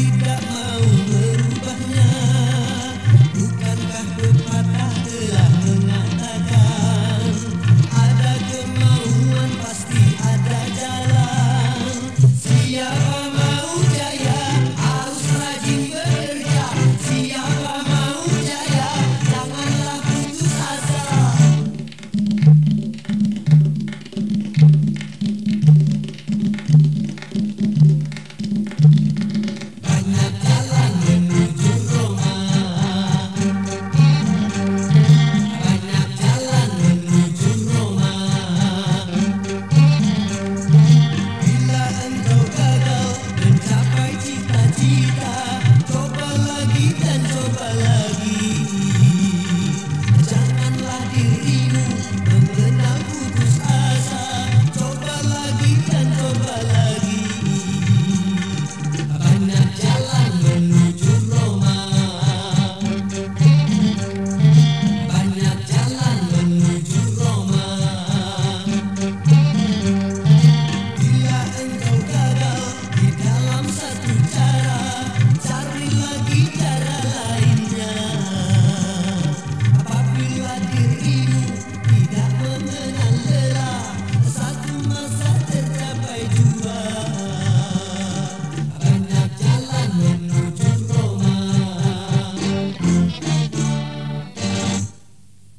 tidak